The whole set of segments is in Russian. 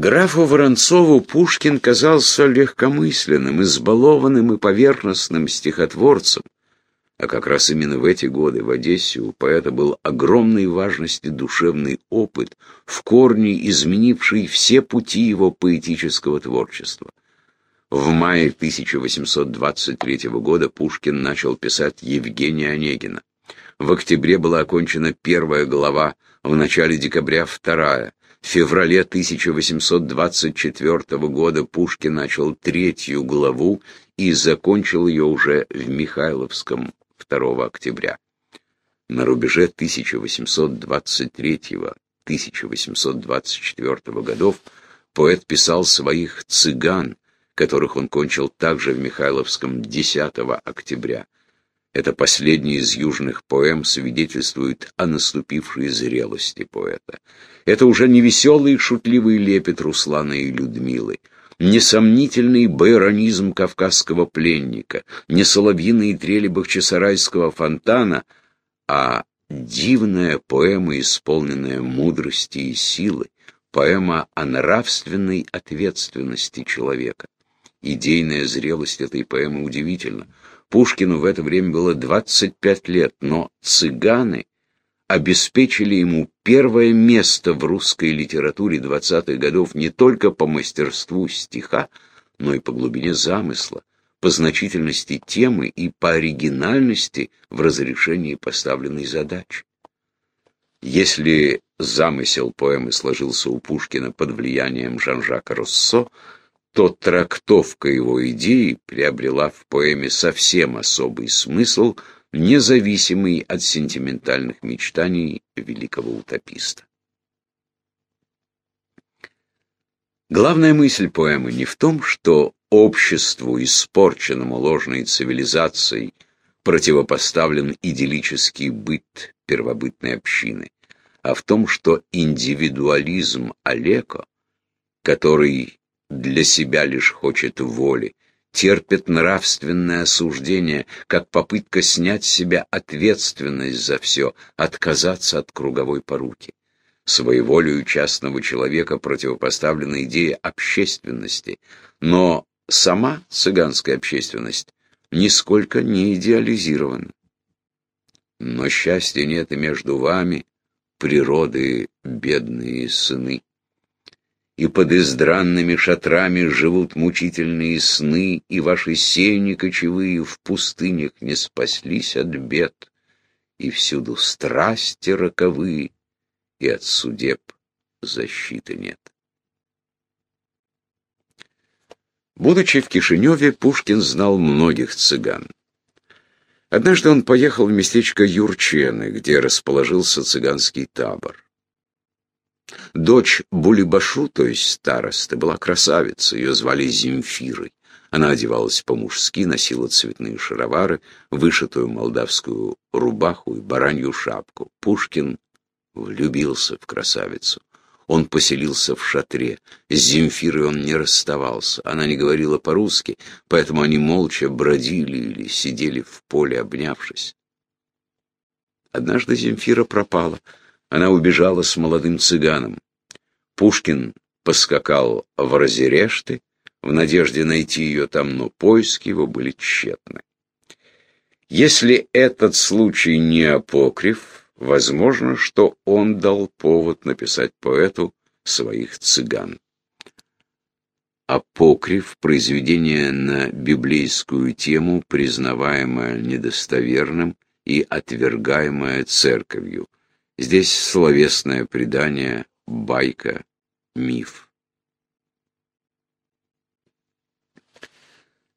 Графу Воронцову Пушкин казался легкомысленным, избалованным и поверхностным стихотворцем, а как раз именно в эти годы в Одессе у поэта был огромной важности душевный опыт, в корне изменивший все пути его поэтического творчества. В мае 1823 года Пушкин начал писать Евгения Онегина. В октябре была окончена первая глава, в начале декабря вторая. В феврале 1824 года Пушкин начал третью главу и закончил ее уже в Михайловском 2 октября. На рубеже 1823-1824 годов поэт писал своих «цыган», которых он кончил также в Михайловском 10 октября. Это последний из южных поэм свидетельствует о наступившей зрелости поэта. Это уже не веселый и шутливый лепет Руслана и Людмилы, несомнительный байронизм кавказского пленника, не соловьиные трели бахчисарайского фонтана, а дивная поэма, исполненная мудрости и силы, поэма о нравственной ответственности человека. Идейная зрелость этой поэмы удивительна. Пушкину в это время было 25 лет, но цыганы обеспечили ему первое место в русской литературе 20-х годов не только по мастерству стиха, но и по глубине замысла, по значительности темы и по оригинальности в разрешении поставленной задачи. Если замысел поэмы сложился у Пушкина под влиянием Жан-Жака Руссо, то трактовка его идеи приобрела в поэме совсем особый смысл, независимый от сентиментальных мечтаний великого утописта. Главная мысль поэмы не в том, что обществу, испорченному ложной цивилизацией, противопоставлен идиллический быт первобытной общины, а в том, что индивидуализм Олеко, который для себя лишь хочет воли, терпит нравственное осуждение, как попытка снять с себя ответственность за все, отказаться от круговой поруки. Своеволию частного человека противопоставлена идея общественности, но сама цыганская общественность нисколько не идеализирована. Но счастья нет и между вами, природы бедные сыны и под издранными шатрами живут мучительные сны, и ваши сени кочевые в пустынях не спаслись от бед, и всюду страсти роковые, и от судеб защиты нет. Будучи в Кишиневе, Пушкин знал многих цыган. Однажды он поехал в местечко Юрчены, где расположился цыганский табор. Дочь Булибашу, то есть старосты, была красавица, ее звали Земфирой. Она одевалась по-мужски, носила цветные шаровары, вышитую молдавскую рубаху и баранью шапку. Пушкин влюбился в красавицу. Он поселился в шатре. С Земфирой он не расставался. Она не говорила по-русски, поэтому они молча бродили или сидели в поле, обнявшись. Однажды Земфира пропала. Она убежала с молодым цыганом. Пушкин поскакал в Разерешты в надежде найти ее там, но поиски его были тщетны. Если этот случай не апокриф, возможно, что он дал повод написать поэту своих цыган. Апокриф – произведение на библейскую тему, признаваемое недостоверным и отвергаемое церковью – Здесь словесное предание, байка, миф.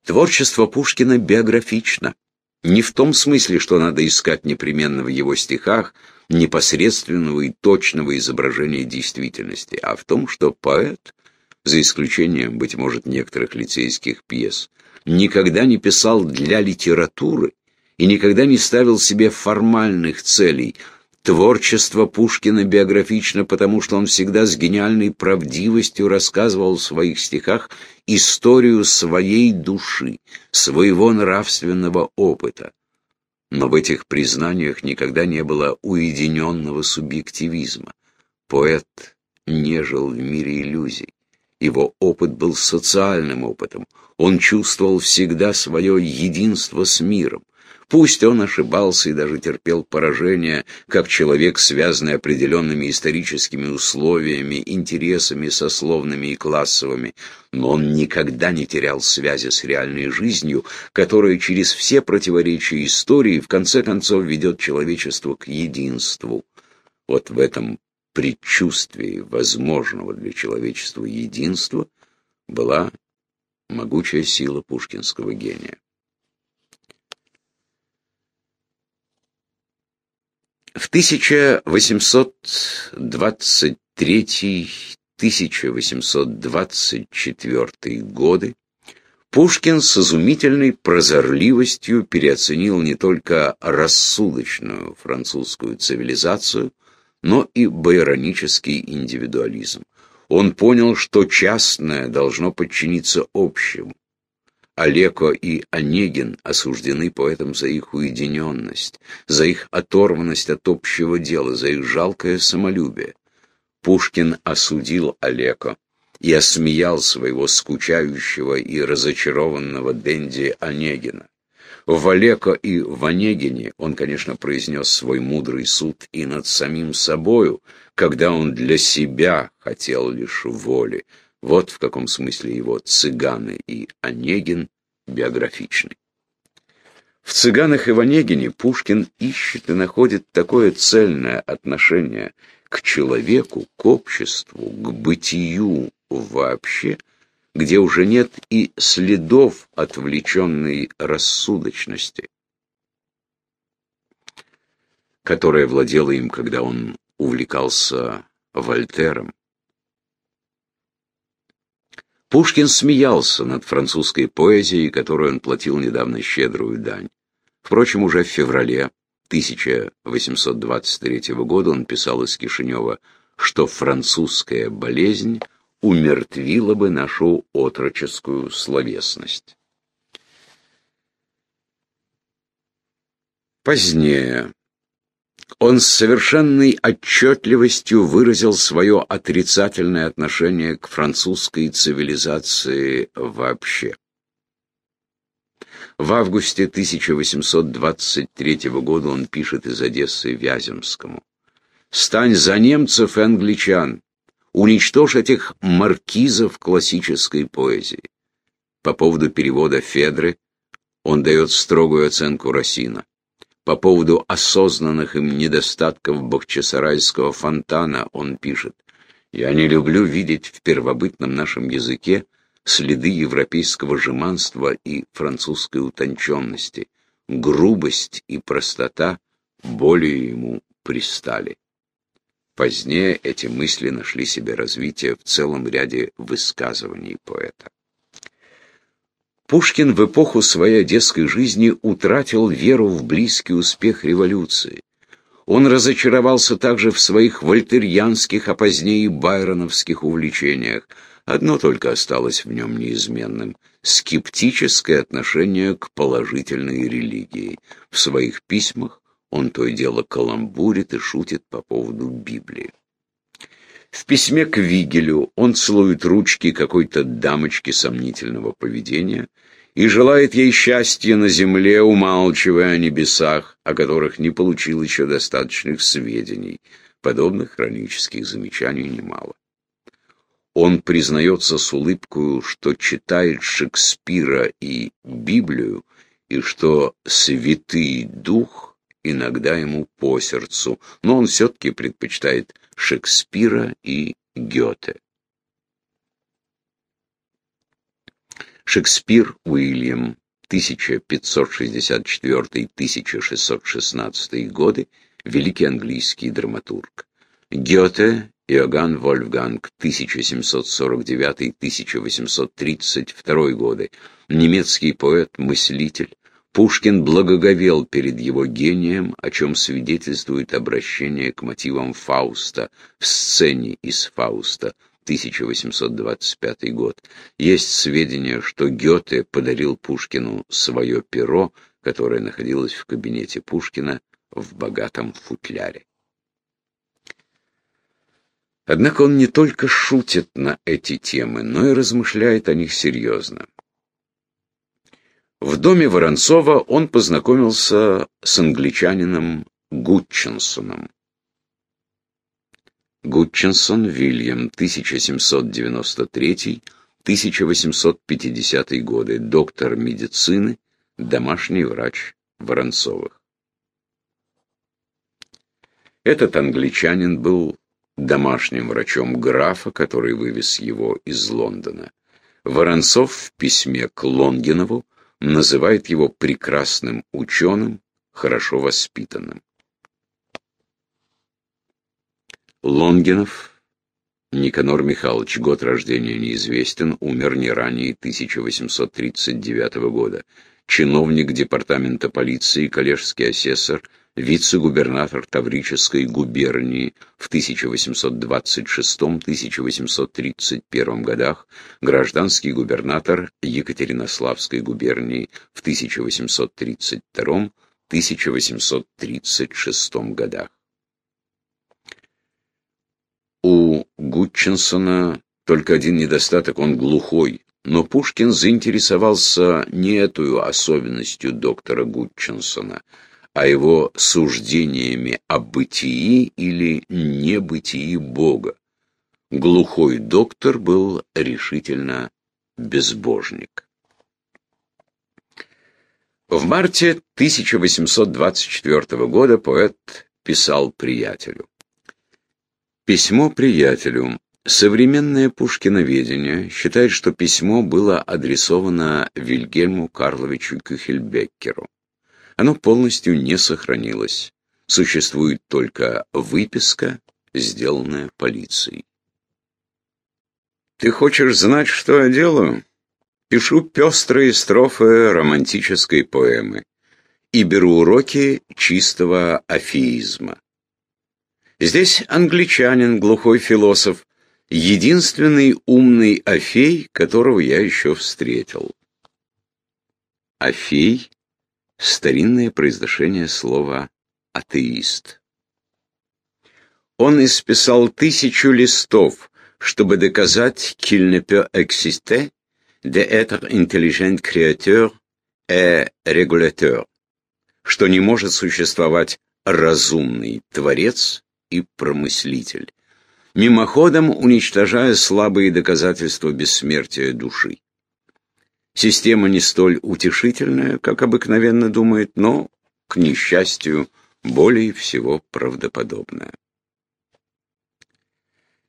Творчество Пушкина биографично. Не в том смысле, что надо искать непременно в его стихах непосредственного и точного изображения действительности, а в том, что поэт, за исключением, быть может, некоторых лицейских пьес, никогда не писал для литературы и никогда не ставил себе формальных целей – Творчество Пушкина биографично, потому что он всегда с гениальной правдивостью рассказывал в своих стихах историю своей души, своего нравственного опыта. Но в этих признаниях никогда не было уединенного субъективизма. Поэт не жил в мире иллюзий. Его опыт был социальным опытом. Он чувствовал всегда свое единство с миром. Пусть он ошибался и даже терпел поражение, как человек, связанный определенными историческими условиями, интересами сословными и классовыми, но он никогда не терял связи с реальной жизнью, которая через все противоречия истории в конце концов ведет человечество к единству. Вот в этом предчувствии возможного для человечества единства была могучая сила пушкинского гения. В 1823-1824 годы Пушкин с изумительной прозорливостью переоценил не только рассудочную французскую цивилизацию, но и байронический индивидуализм. Он понял, что частное должно подчиниться общему, Олеко и Онегин осуждены поэтом за их уединенность, за их оторванность от общего дела, за их жалкое самолюбие. Пушкин осудил Олеко и осмеял своего скучающего и разочарованного Дэнди Онегина. В Олеко и в Онегине он, конечно, произнес свой мудрый суд и над самим собою, когда он для себя хотел лишь воли, вот в каком смысле его «Цыганы» и «Онегин» биографичны. В «Цыганах» и в «Онегине» Пушкин ищет и находит такое цельное отношение к человеку, к обществу, к бытию вообще, где уже нет и следов отвлеченной рассудочности, которая владела им, когда он увлекался Вольтером. Пушкин смеялся над французской поэзией, которую он платил недавно щедрую дань. Впрочем, уже в феврале 1823 года он писал из Кишинева, что французская болезнь умертвила бы нашу отроческую словесность. Позднее, он с совершенной отчетливостью выразил свое отрицательное отношение к французской цивилизации вообще. В августе 1823 года он пишет из Одессы Вяземскому. «Стань за немцев и англичан, уничтожь этих маркизов классической поэзии». По поводу перевода Федры он дает строгую оценку Росина по поводу осознанных им недостатков Бахчисарайского фонтана он пишет «Я не люблю видеть в первобытном нашем языке следы европейского жеманства и французской утонченности. Грубость и простота более ему пристали». Позднее эти мысли нашли себе развитие в целом ряде высказываний поэта. Пушкин в эпоху своей одесской жизни утратил веру в близкий успех революции. Он разочаровался также в своих вольтерьянских, а позднее байроновских увлечениях. Одно только осталось в нем неизменным — скептическое отношение к положительной религии. В своих письмах он то и дело каламбурит и шутит по поводу Библии. В письме к Вигелю он целует ручки какой-то дамочки сомнительного поведения и желает ей счастья на земле, умалчивая о небесах, о которых не получил еще достаточных сведений. Подобных хронических замечаний немало. Он признается с улыбкой, что читает Шекспира и Библию, и что Святый Дух иногда ему по сердцу, но он все-таки предпочитает Шекспира и Гёте. Шекспир Уильям, 1564-1616 годы, великий английский драматург. Гёте Иоганн Вольфганг, 1749-1832 годы, немецкий поэт-мыслитель, Пушкин благоговел перед его гением, о чем свидетельствует обращение к мотивам Фауста в сцене из Фауста, 1825 год. Есть сведения, что Гёте подарил Пушкину свое перо, которое находилось в кабинете Пушкина в богатом футляре. Однако он не только шутит на эти темы, но и размышляет о них серьезно. В доме Воронцова он познакомился с англичанином Гутчинсоном. Гутчинсон Вильям, 1793-1850 годы, доктор медицины, домашний врач Воронцовых. Этот англичанин был домашним врачом графа, который вывез его из Лондона. Воронцов в письме к Лонгинову называет его прекрасным ученым, хорошо воспитанным. Лонгинов Никанор Михайлович, год рождения неизвестен, умер не ранее 1839 года. Чиновник департамента полиции, коллежский асессор – вице-губернатор Таврической губернии в 1826-1831 годах, гражданский губернатор Екатеринославской губернии в 1832-1836 годах. У Гутчинсона только один недостаток, он глухой, но Пушкин заинтересовался не этой особенностью доктора Гутчинсона – а его суждениями о бытии или небытии Бога. Глухой доктор был решительно безбожник. В марте 1824 года поэт писал приятелю. Письмо приятелю. Современное пушкиноведение считает, что письмо было адресовано Вильгельму Карловичу Кюхельбеккеру. Оно полностью не сохранилось. Существует только выписка, сделанная полицией. Ты хочешь знать, что я делаю? Пишу пестрые строфы романтической поэмы и беру уроки чистого афеизма. Здесь англичанин, глухой философ, единственный умный афей, которого я еще встретил. Афей старинное произношение слова «атеист». Он исписал тысячу листов, чтобы доказать qu'il ne peut exister d'être intelligent créateur et régulateur, что не может существовать разумный творец и промыслитель, мимоходом уничтожая слабые доказательства бессмертия души. Система не столь утешительная, как обыкновенно думает, но, к несчастью, более всего правдоподобная.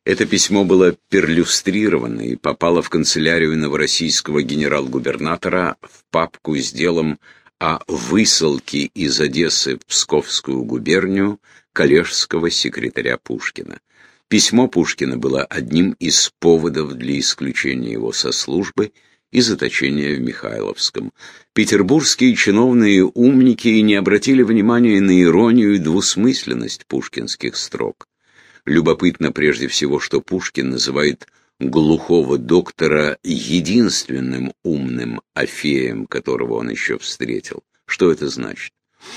Это письмо было перлюстрировано и попало в канцелярию новороссийского генерал-губернатора в папку с делом о высылке из Одессы в Псковскую губернию коллежского секретаря Пушкина. Письмо Пушкина было одним из поводов для исключения его со службы – и заточения в Михайловском. Петербургские чиновные умники не обратили внимания на иронию и двусмысленность пушкинских строк. Любопытно прежде всего, что Пушкин называет глухого доктора единственным умным Афеем, которого он еще встретил. Что это значит?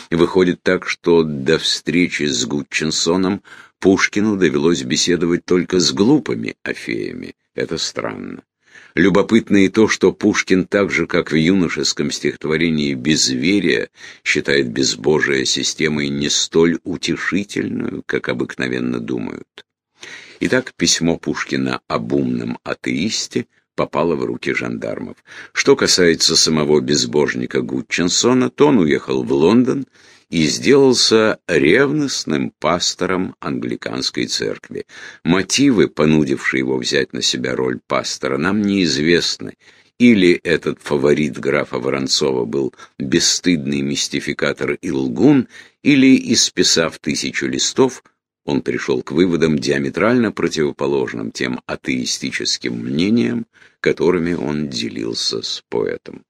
Выходит так, что до встречи с Гутчинсоном Пушкину довелось беседовать только с глупыми Афеями. Это странно. Любопытно и то, что Пушкин, так же как в юношеском стихотворении «Безверие», считает безбожие системой не столь утешительную, как обыкновенно думают. Итак, письмо Пушкина об умном атеисте попало в руки жандармов. Что касается самого безбожника Гутчинсона, то он уехал в Лондон и сделался ревностным пастором англиканской церкви. Мотивы, понудившие его взять на себя роль пастора, нам неизвестны. Или этот фаворит графа Воронцова был бесстыдный мистификатор и лгун, или, исписав тысячу листов, он пришел к выводам диаметрально противоположным тем атеистическим мнениям, которыми он делился с поэтом.